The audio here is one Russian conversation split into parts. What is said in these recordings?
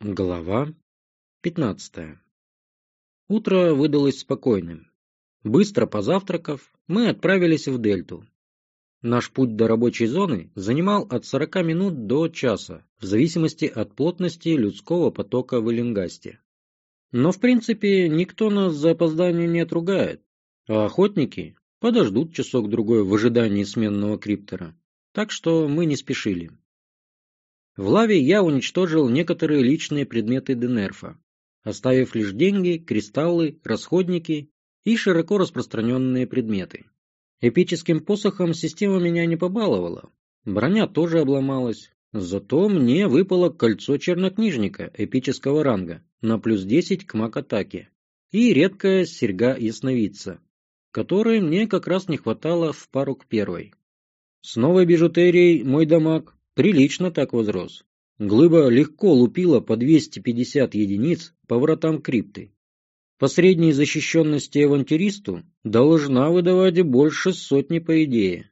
Глава 15. Утро выдалось спокойным. Быстро позавтракав, мы отправились в Дельту. Наш путь до рабочей зоны занимал от 40 минут до часа, в зависимости от плотности людского потока в Эллингасте. Но в принципе никто нас за опоздание не отругает, а охотники подождут часок-другой в ожидании сменного криптора, так что мы не спешили. В лаве я уничтожил некоторые личные предметы Денерфа, оставив лишь деньги, кристаллы, расходники и широко распространенные предметы. Эпическим посохом система меня не побаловала. Броня тоже обломалась. Зато мне выпало кольцо чернокнижника эпического ранга на плюс 10 к маг-атаке и редкая серьга ясновидца, которой мне как раз не хватало в пару к первой. С новой бижутерией мой дамаг Прилично так возрос. Глыба легко лупила по 250 единиц по вратам крипты. По средней защищенности авантюристу должна выдавать больше сотни по идее.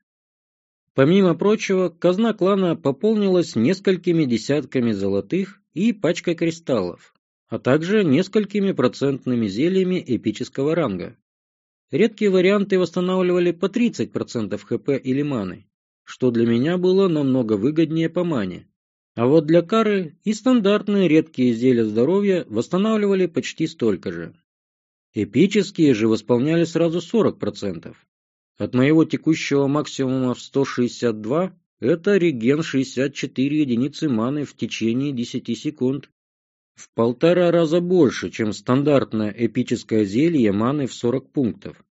Помимо прочего, казна клана пополнилась несколькими десятками золотых и пачкой кристаллов, а также несколькими процентными зельями эпического ранга. Редкие варианты восстанавливали по 30% хп или маны, что для меня было намного выгоднее по мане. А вот для Кары и стандартные редкие зелья здоровья восстанавливали почти столько же. Эпические же восполняли сразу 40%. От моего текущего максимума в 162 это реген 64 единицы маны в течение 10 секунд. В полтора раза больше, чем стандартное эпическое зелье маны в 40 пунктов.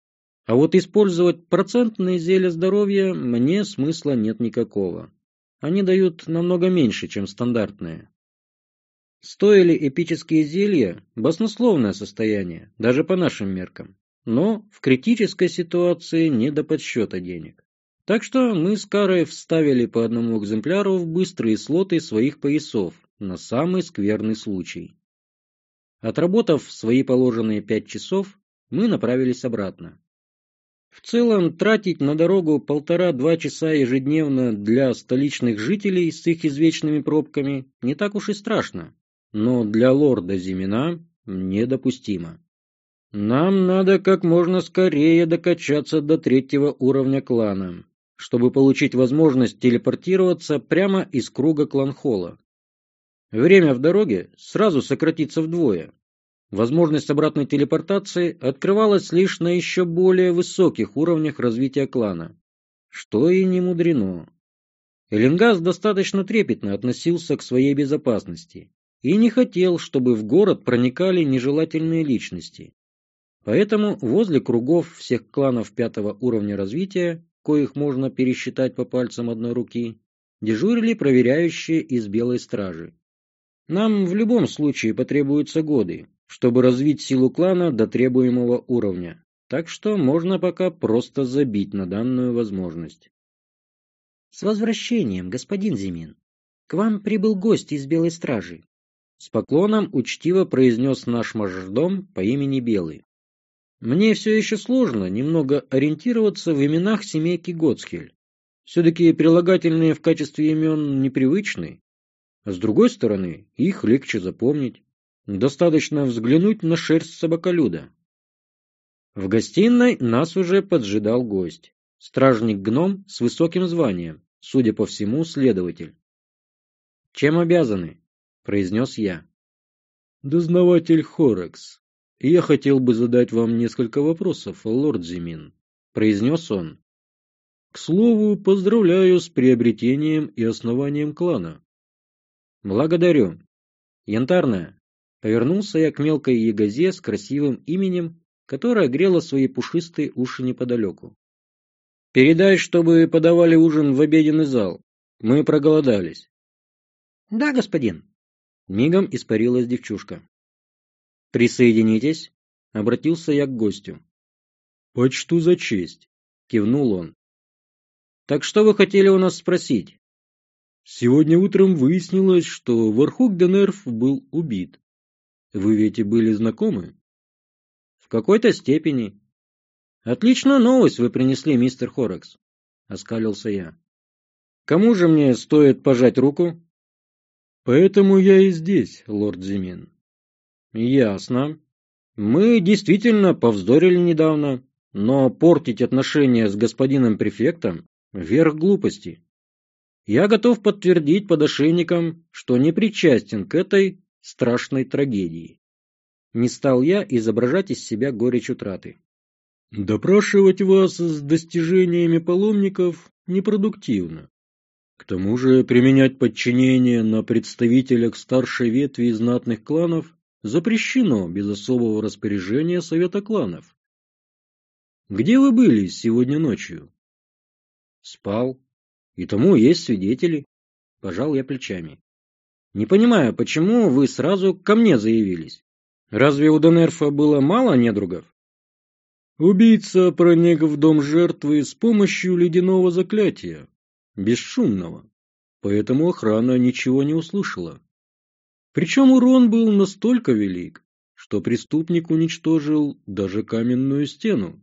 А вот использовать процентные зелья здоровья мне смысла нет никакого. Они дают намного меньше, чем стандартные. Стоили эпические зелья баснословное состояние, даже по нашим меркам. Но в критической ситуации не до подсчета денег. Так что мы с Карой вставили по одному экземпляру в быстрые слоты своих поясов на самый скверный случай. Отработав свои положенные пять часов, мы направились обратно. В целом, тратить на дорогу полтора-два часа ежедневно для столичных жителей с их извечными пробками не так уж и страшно, но для лорда Зимина недопустимо. Нам надо как можно скорее докачаться до третьего уровня клана, чтобы получить возможность телепортироваться прямо из круга кланхола. Время в дороге сразу сократится вдвое, Возможность обратной телепортации открывалась лишь на еще более высоких уровнях развития клана, что и не мудрено. Эленгаз достаточно трепетно относился к своей безопасности и не хотел, чтобы в город проникали нежелательные личности. Поэтому возле кругов всех кланов пятого уровня развития, коих можно пересчитать по пальцам одной руки, дежурили проверяющие из Белой Стражи. Нам в любом случае потребуются годы, чтобы развить силу клана до требуемого уровня, так что можно пока просто забить на данную возможность. С возвращением, господин Зимин. К вам прибыл гость из Белой Стражи. С поклоном учтиво произнес наш мажордом по имени Белый. Мне все еще сложно немного ориентироваться в именах семейки Гоцхель. Все-таки прилагательные в качестве имен непривычны. А с другой стороны, их легче запомнить. Достаточно взглянуть на шерсть собаколюда. В гостиной нас уже поджидал гость. Стражник-гном с высоким званием, судя по всему, следователь. «Чем обязаны?» — произнес я. «Дознаватель Хорекс. Я хотел бы задать вам несколько вопросов, лорд Зимин», — произнес он. «К слову, поздравляю с приобретением и основанием клана». «Благодарю. Янтарная, Повернулся я к мелкой ягозе с красивым именем, которая грела свои пушистые уши неподалеку. «Передай, чтобы подавали ужин в обеденный зал. Мы проголодались». «Да, господин». Мигом испарилась девчушка. «Присоединитесь», — обратился я к гостю. «Почту за честь», — кивнул он. «Так что вы хотели у нас спросить?» Сегодня утром выяснилось, что Вархук Денерф был убит. Вы ведь и были знакомы? В какой-то степени. Отличную новость вы принесли, мистер Хорекс, оскалился я. Кому же мне стоит пожать руку? Поэтому я и здесь, лорд Зимин. Ясно. Мы действительно повздорили недавно, но портить отношения с господином префектом – верх глупости. Я готов подтвердить подошейникам, что не причастен к этой страшной трагедии. Не стал я изображать из себя горечь утраты. Допрашивать вас с достижениями паломников непродуктивно. К тому же применять подчинение на представителях старшей ветви знатных кланов запрещено без особого распоряжения Совета кланов. Где вы были сегодня ночью? Спал. И тому есть свидетели. Пожал я плечами. Не понимаю, почему вы сразу ко мне заявились? Разве у Денерфа было мало недругов? Убийца проник в дом жертвы с помощью ледяного заклятия, бесшумного, поэтому охрана ничего не услышала. Причем урон был настолько велик, что преступник уничтожил даже каменную стену.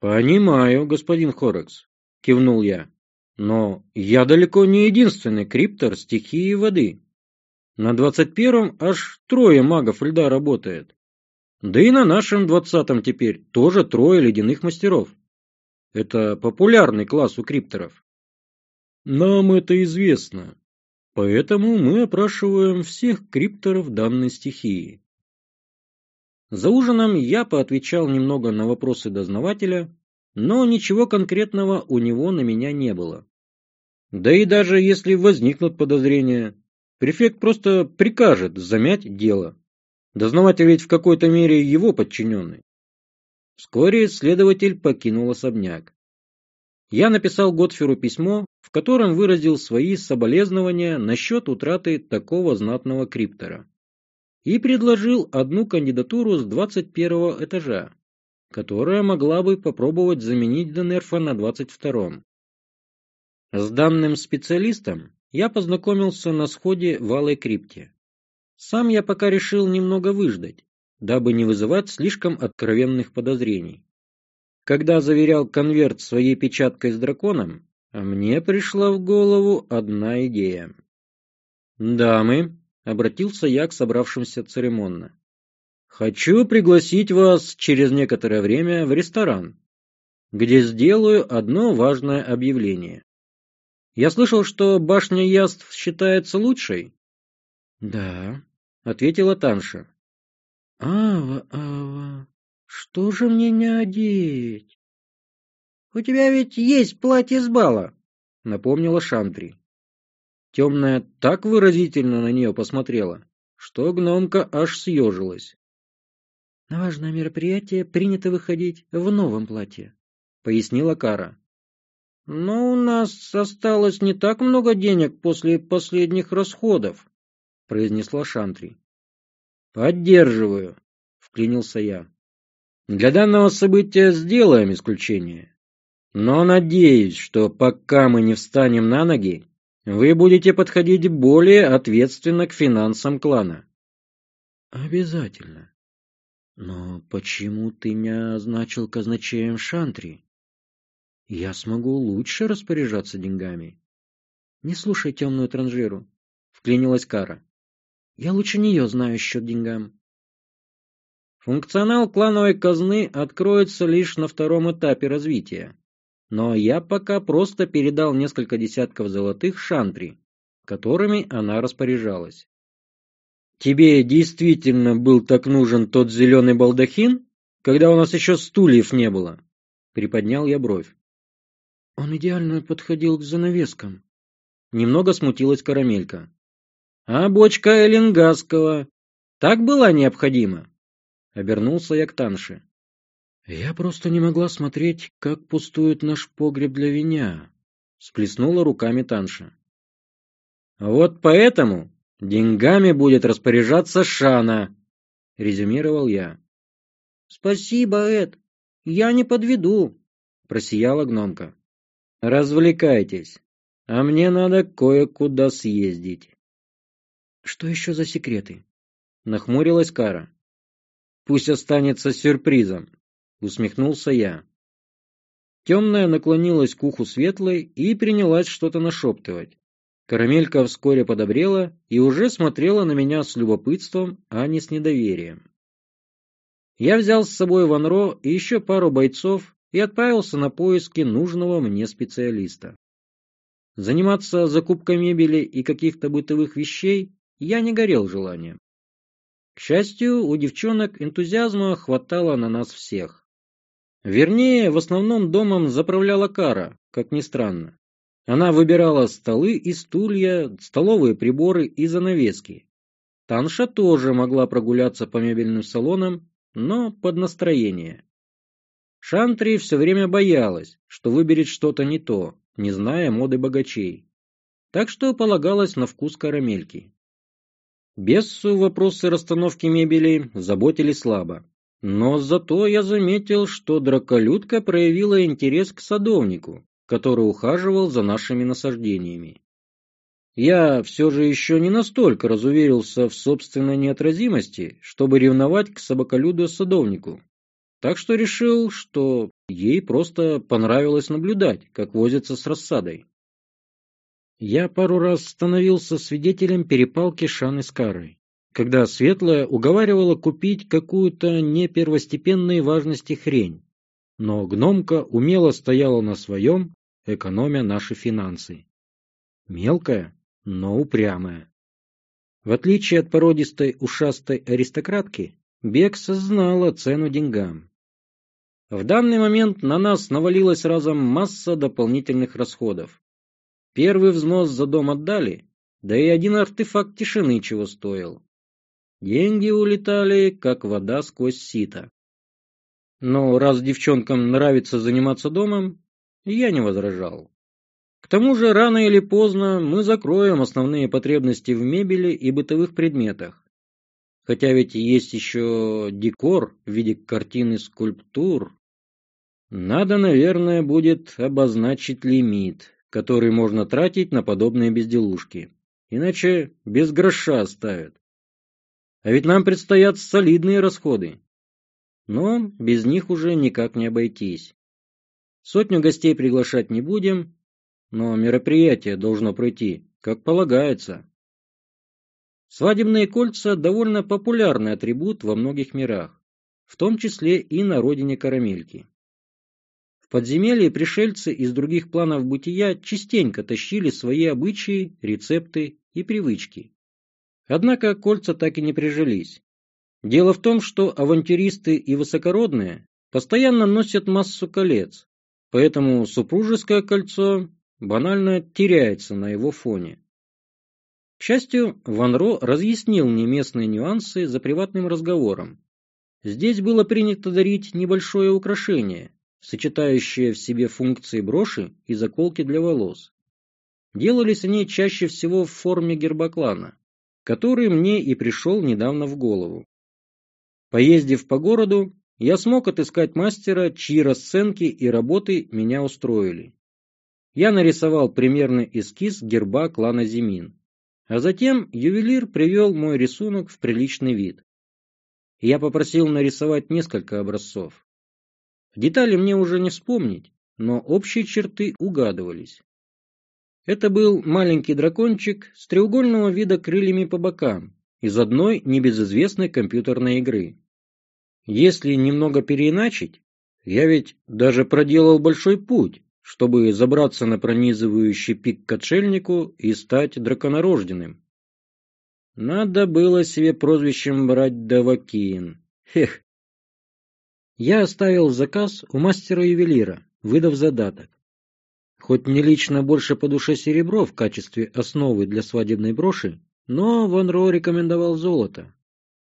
«Понимаю, господин Хорекс», — кивнул я. «Но я далеко не единственный криптор стихии воды. На двадцать первом аж трое магов льда работает. Да и на нашем двадцатом теперь тоже трое ледяных мастеров. Это популярный класс у крипторов. Нам это известно, поэтому мы опрашиваем всех крипторов данной стихии. За ужином я поотвечал немного на вопросы дознавателя, но ничего конкретного у него на меня не было. Да и даже если возникнут подозрения, префект просто прикажет замять дело. Дознаватель ведь в какой-то мере его подчиненный. Вскоре следователь покинул особняк. Я написал Готферу письмо, в котором выразил свои соболезнования насчет утраты такого знатного криптора. И предложил одну кандидатуру с 21 этажа, которая могла бы попробовать заменить Денерфа на 22-м. С данным специалистом я познакомился на сходе в Алой крипте. Сам я пока решил немного выждать, дабы не вызывать слишком откровенных подозрений. Когда заверял конверт своей печаткой с драконом, мне пришла в голову одна идея. «Дамы», — обратился я к собравшимся церемонно, — «хочу пригласить вас через некоторое время в ресторан, где сделаю одно важное объявление. Я слышал, что башня Яств считается лучшей?» «Да», — ответила Танша. «Ава, Ава, что же мне не одеть?» «У тебя ведь есть платье с бала», — напомнила Шантри. Темная так выразительно на нее посмотрела, что гномка аж съежилась. «На важное мероприятие принято выходить в новом платье», — пояснила Кара. «Но у нас осталось не так много денег после последних расходов», произнесла Шантри. «Поддерживаю», — вклинился я. «Для данного события сделаем исключение. Но надеюсь, что пока мы не встанем на ноги, вы будете подходить более ответственно к финансам клана». «Обязательно. Но почему ты не означил казначеем Шантри? Я смогу лучше распоряжаться деньгами». «Не слушай темную транжиру», — вклинилась Кара. Я лучше нее знаю счет деньгам. Функционал клановой казны откроется лишь на втором этапе развития. Но я пока просто передал несколько десятков золотых шантри, которыми она распоряжалась. Тебе действительно был так нужен тот зеленый балдахин, когда у нас еще стульев не было? Приподнял я бровь. Он идеально подходил к занавескам. Немного смутилась карамелька. А бочка Эллингасского так была необходима? Обернулся я к Танше. Я просто не могла смотреть, как пустует наш погреб для виня. Сплеснула руками Танша. Вот поэтому деньгами будет распоряжаться Шана, резюмировал я. Спасибо, Эд. Я не подведу, просияла гномка. Развлекайтесь, а мне надо кое-куда съездить. Что еще за секреты? Нахмурилась Кара. Пусть останется сюрпризом, усмехнулся я. Темная наклонилась к уху светлой и принялась что-то нашептывать. Карамелька вскоре подобрела и уже смотрела на меня с любопытством, а не с недоверием. Я взял с собой Ванро и еще пару бойцов и отправился на поиски нужного мне специалиста. Заниматься закупкой мебели и каких-то бытовых вещей я не горел желанием. К счастью, у девчонок энтузиазма хватало на нас всех. Вернее, в основном домом заправляла Кара, как ни странно. Она выбирала столы и стулья, столовые приборы и занавески. Танша тоже могла прогуляться по мебельным салонам, но под настроение. Шантри все время боялась, что выберет что-то не то, не зная моды богачей. Так что полагалась на вкус карамельки. Бессу вопросы расстановки мебели заботили слабо. Но зато я заметил, что драколюдка проявила интерес к садовнику, который ухаживал за нашими насаждениями. Я все же еще не настолько разуверился в собственной неотразимости, чтобы ревновать к собаколюду-садовнику. Так что решил, что ей просто понравилось наблюдать, как возится с рассадой. Я пару раз становился свидетелем перепалки Шаны с Карой, когда Светлая уговаривала купить какую-то не первостепенной важности хрень, но гномка умело стояла на своем экономя наши финансы. Мелкая, но упрямая. В отличие от породистой ушастой аристократки, Бекса знала цену деньгам. В данный момент на нас навалилась разом масса дополнительных расходов. Первый взнос за дом отдали, да и один артефакт тишины чего стоил. Деньги улетали, как вода сквозь сито. Но раз девчонкам нравится заниматься домом, я не возражал. К тому же, рано или поздно мы закроем основные потребности в мебели и бытовых предметах. Хотя ведь есть еще декор в виде картин и скульптур. Надо, наверное, будет обозначить лимит, который можно тратить на подобные безделушки. Иначе без гроша оставят. А ведь нам предстоят солидные расходы. Но без них уже никак не обойтись. Сотню гостей приглашать не будем, но мероприятие должно пройти, как полагается. Свадебные кольца – довольно популярный атрибут во многих мирах, в том числе и на родине карамельки. Подземелье пришельцы из других планов бытия частенько тащили свои обычаи, рецепты и привычки. Однако кольца так и не прижились. Дело в том, что авантюристы и высокородные постоянно носят массу колец, Поэтому супружеское кольцо банально теряется на его фоне. К счастью, Ван Ро разъяснил мне местные нюансы за приватным разговором. Здесь было принято дарить небольшое украшение, сочетающее в себе функции броши и заколки для волос. Делались они чаще всего в форме герба клана, который мне и пришел недавно в голову. Поездив по городу, я смог отыскать мастера, чьи расценки и работы меня устроили. Я нарисовал примерный эскиз герба клана Зимин, а затем ювелир привел мой рисунок в приличный вид. Я попросил нарисовать несколько образцов. Детали мне уже не вспомнить, но общие черты угадывались. Это был маленький дракончик с треугольного вида крыльями по бокам из одной небезызвестной компьютерной игры. Если немного переиначить, я ведь даже проделал большой путь, чтобы забраться на пронизывающий пик к отшельнику и стать драконорожденным. Надо было себе прозвищем брать Давакин. Хех. Я оставил заказ у мастера-ювелира, выдав задаток. Хоть мне лично больше по душе серебро в качестве основы для свадебной броши, но Ван Ро рекомендовал золото,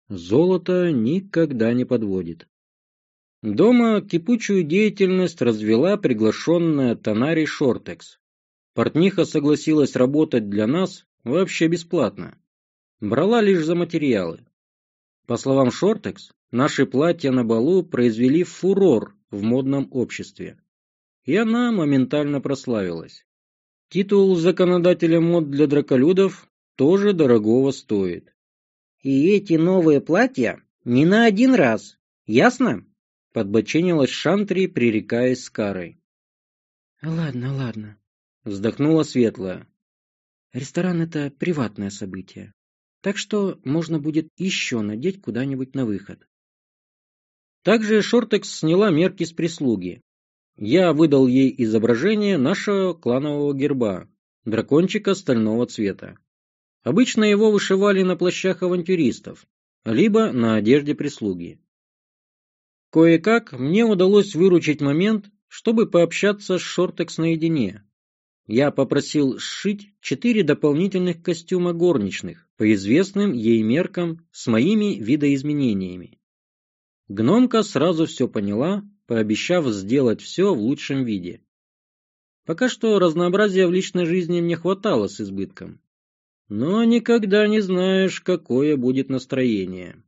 Золото никогда не подводит. Дома кипучую деятельность развела приглашенная Тонари Шортекс. Портниха согласилась работать для нас вообще бесплатно. Брала лишь за материалы. По словам Шортекс, наши платья на балу произвели фурор в модном обществе. И она моментально прославилась. Титул законодателя мод для драколюдов тоже дорогого стоит. И эти новые платья не на один раз, ясно? Подбоченилась Шантри, пререкаясь с Карой. Ладно, ладно, вздохнула Светлая. Ресторан — это приватное событие. Так что можно будет еще надеть куда-нибудь на выход. Также Шортекс сняла мерки с прислуги. Я выдал ей изображение нашего кланового герба, дракончика стального цвета. Обычно его вышивали на плащах авантюристов, либо на одежде прислуги. Кое-как мне удалось выручить момент, чтобы пообщаться с Шортекс наедине. Я попросил сшить четыре дополнительных костюма горничных по известным ей меркам с моими видоизменениями. Гномка сразу все поняла, пообещав сделать все в лучшем виде. Пока что разнообразия в личной жизни мне хватало с избытком. Но никогда не знаешь, какое будет настроение.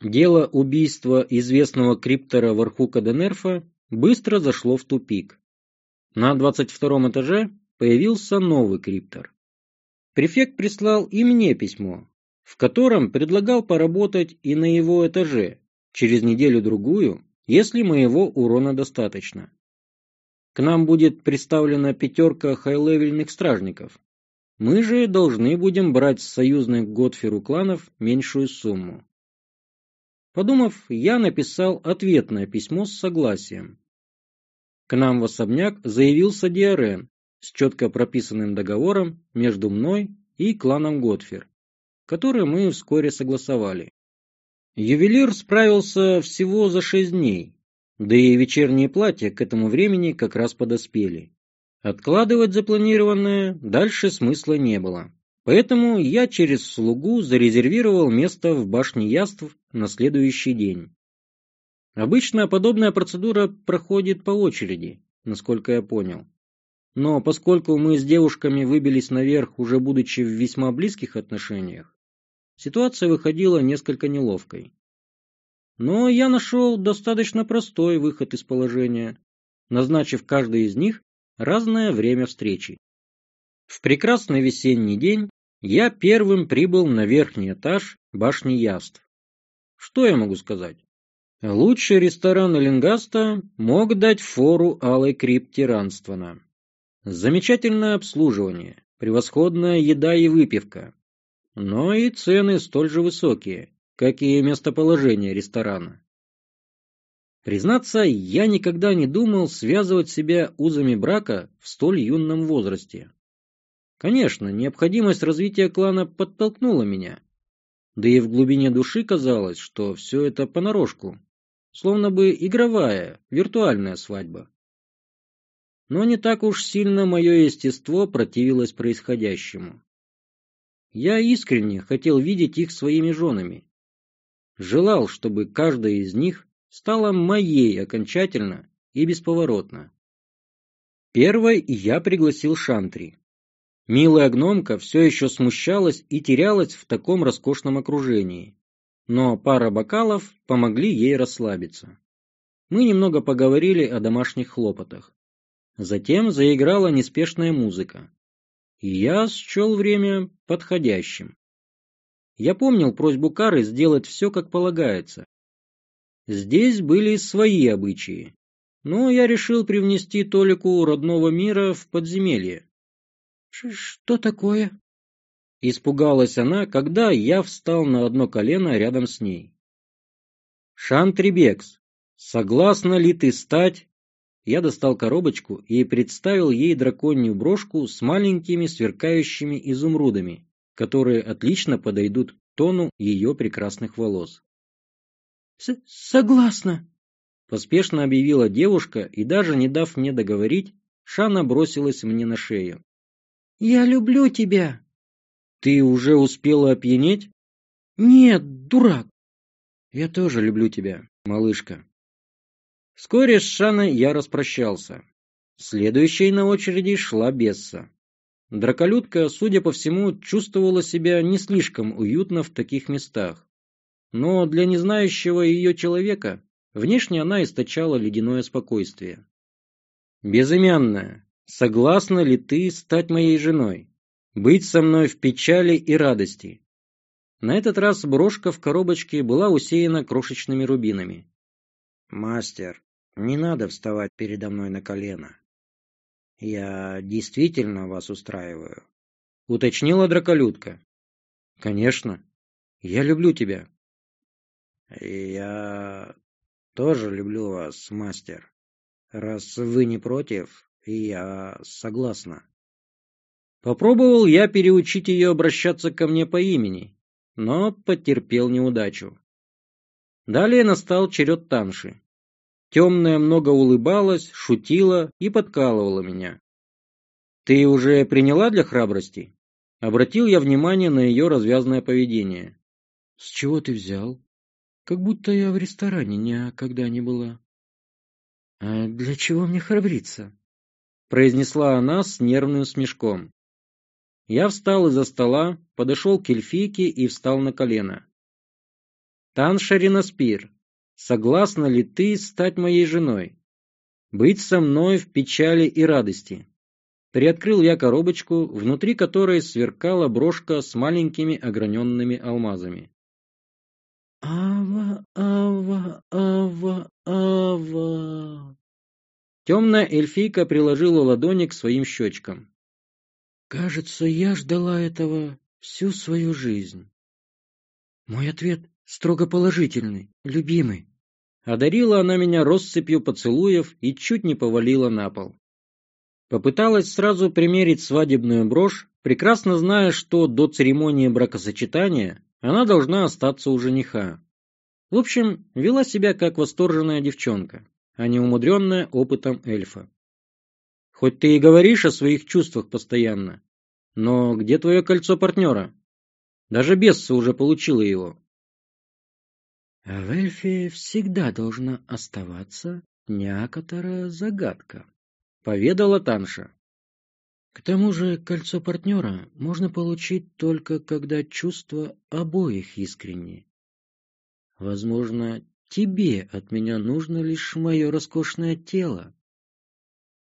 Дело убийства известного криптора Вархука Денерфа быстро зашло в тупик. На 22 этаже появился новый криптор. Префект прислал и мне письмо, в котором предлагал поработать и на его этаже через неделю-другую, если моего урона достаточно. К нам будет представлена пятерка хай-левельных стражников. Мы же должны будем брать с союзных Готферу кланов меньшую сумму. Подумав, я написал ответное письмо с согласием. К нам в особняк заявился Диарен с четко прописанным договором между мной и кланом Готфер, который мы вскоре согласовали. Ювелир справился всего за шесть дней, да и вечерние платья к этому времени как раз подоспели. Откладывать запланированное дальше смысла не было. Поэтому я через слугу зарезервировал место в башне яств на следующий день. Обычно подобная процедура проходит по очереди, насколько я понял. Но поскольку мы с девушками выбились наверх, уже будучи в весьма близких отношениях, ситуация выходила несколько неловкой. Но я нашел достаточно простой выход из положения, назначив каждой из них разное время встречи. В прекрасный весенний день я первым прибыл на верхний этаж башни Яств. Что я могу сказать? Лучший ресторан Эллингаста мог дать фору алой крипте Ранствона. Замечательное обслуживание, превосходная еда и выпивка. Но и цены столь же высокие, как и местоположение ресторана. Признаться, я никогда не думал связывать себя узами брака в столь юном возрасте. Конечно, необходимость развития клана подтолкнула меня. Да и в глубине души казалось, что все это понарошку, словно бы игровая, виртуальная свадьба. Но не так уж сильно мое естество противилось происходящему. Я искренне хотел видеть их своими женами. Желал, чтобы каждая из них стала моей окончательно и бесповоротно. Первой я пригласил Шантри. Милая гномка все еще смущалась и терялась в таком роскошном окружении но пара бокалов помогли ей расслабиться. Мы немного поговорили о домашних хлопотах. Затем заиграла неспешная музыка. Я счел время подходящим. Я помнил просьбу Кары сделать все, как полагается. Здесь были свои обычаи, но я решил привнести Толику родного мира в подземелье. — Что такое? Испугалась она, когда я встал на одно колено рядом с ней. «Шантрибекс, согласна ли ты стать...» Я достал коробочку и представил ей драконью брошку с маленькими сверкающими изумрудами, которые отлично подойдут к тону ее прекрасных волос. «Согласна!» — поспешно объявила девушка, и даже не дав мне договорить, Шана бросилась мне на шею. «Я люблю тебя!» Ты уже успела опьянеть? Нет, дурак. Я тоже люблю тебя, малышка. Вскоре с Шаной я распрощался. Следующей на очереди шла Бесса. Драколюдка, судя по всему, чувствовала себя не слишком уютно в таких местах. Но для незнающего ее человека внешне она источала ледяное спокойствие. «Безымянная, согласна ли ты стать моей женой?» быть со мной в печали и радости. На этот раз брошка в коробочке была усеяна крошечными рубинами. «Мастер, не надо вставать передо мной на колено. Я действительно вас устраиваю. — уточнила драколюдка. «Конечно. Я люблю тебя». «Я тоже люблю вас, мастер. Раз вы не против, я согласна». Попробовал я переучить ее обращаться ко мне по имени, но потерпел неудачу. Далее настал черед Танши. Темная много улыбалась, шутила и подкалывала меня. «Ты уже приняла для храбрости?» Обратил я внимание на ее развязное поведение. «С чего ты взял? Как будто я в ресторане никогда не была». «А для чего мне храбриться?» произнесла она с нервным смешком. Я встал из-за стола, подошел к эльфийке и встал на колено. «Таншарина Спир, согласна ли ты стать моей женой? Быть со мной в печали и радости?» Приоткрыл я коробочку, внутри которой сверкала брошка с маленькими ограненными алмазами. «Ава, ава, ава, ава!» Темная эльфийка приложила ладони к своим щечкам. «Кажется, я ждала этого всю свою жизнь». Мой ответ строго положительный, любимый. Одарила она меня россыпью поцелуев и чуть не повалила на пол. Попыталась сразу примерить свадебную брошь, прекрасно зная, что до церемонии бракосочетания она должна остаться у жениха. В общем, вела себя как восторженная девчонка, а не умудренная опытом эльфа. Хоть ты и говоришь о своих чувствах постоянно, но где твое кольцо партнера? Даже Бесса уже получила его. А в эльфе всегда должна оставаться некоторая загадка поведала Танша. К тому же кольцо партнера можно получить только когда чувства обоих искренние. Возможно, тебе от меня нужно лишь мое роскошное тело.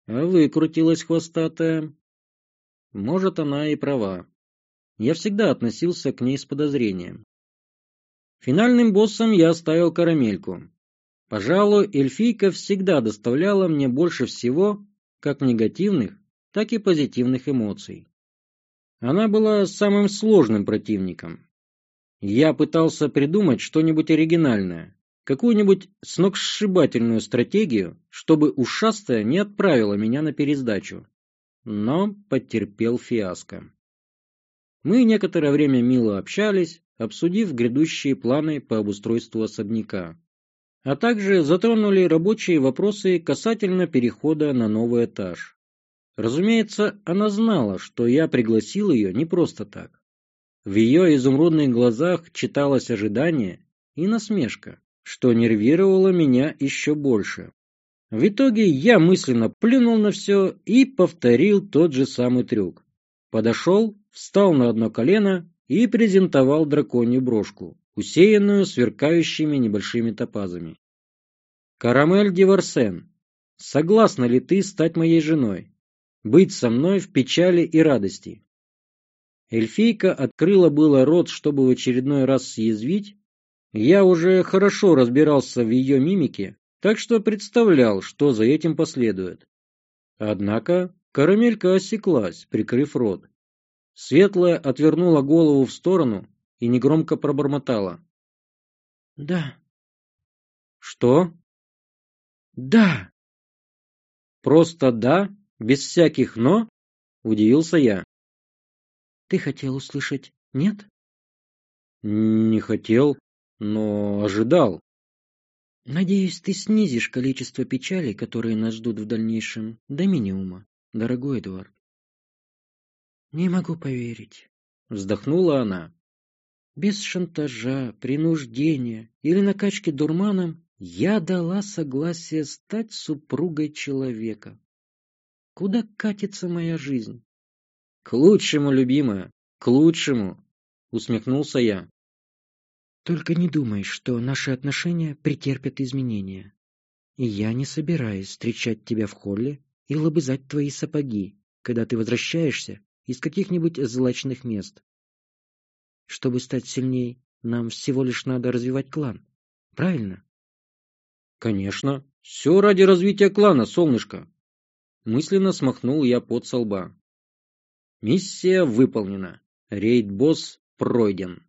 А выкрутилась хвостатая. Может, она и права. Я всегда относился к ней с подозрением. Финальным боссом я оставил карамельку. Пожалуй, эльфийка всегда доставляла мне больше всего как негативных, так и позитивных эмоций. Она была самым сложным противником. Я пытался придумать что-нибудь оригинальное, какую-нибудь сногсшибательную стратегию, чтобы ушастая не отправила меня на пересдачу, но потерпел фиаско. Мы некоторое время мило общались, обсудив грядущие планы по обустройству особняка а также затронули рабочие вопросы касательно перехода на новый этаж. Разумеется, она знала, что я пригласил ее не просто так. В ее изумрудных глазах читалось ожидание и насмешка, что нервировало меня еще больше. В итоге я мысленно плюнул на все и повторил тот же самый трюк. Подошел, встал на одно колено и презентовал драконью брошку, усеянную сверкающими небольшими топазами. «Карамель Диворсен, согласна ли ты стать моей женой? Быть со мной в печали и радости?» Эльфийка открыла было рот, чтобы в очередной раз съязвить. Я уже хорошо разбирался в ее мимике, так что представлял, что за этим последует. Однако карамелька осеклась, прикрыв рот. Светлая отвернула голову в сторону и негромко пробормотала. «Да». «Что?» «Да». «Просто да? Без всяких «но»?» — удивился я. «Ты хотел услышать «нет»?» «Не хотел, но ожидал». «Надеюсь, ты снизишь количество печалей, которые нас ждут в дальнейшем, до минимума, дорогой Эдуард». «Не могу поверить», — вздохнула она. Без шантажа, принуждения или накачки дурманом я дала согласие стать супругой человека. Куда катится моя жизнь? К лучшему, любимая, к лучшему, усмехнулся я. Только не думай, что наши отношения претерпят изменения. И я не собираюсь встречать тебя в холле и лобызать твои сапоги, когда ты возвращаешься из каких-нибудь злачных мест. Чтобы стать сильней, нам всего лишь надо развивать клан. Правильно? Конечно. Все ради развития клана, солнышко. Мысленно смахнул я под со лба. Миссия выполнена. Рейд-босс пройден.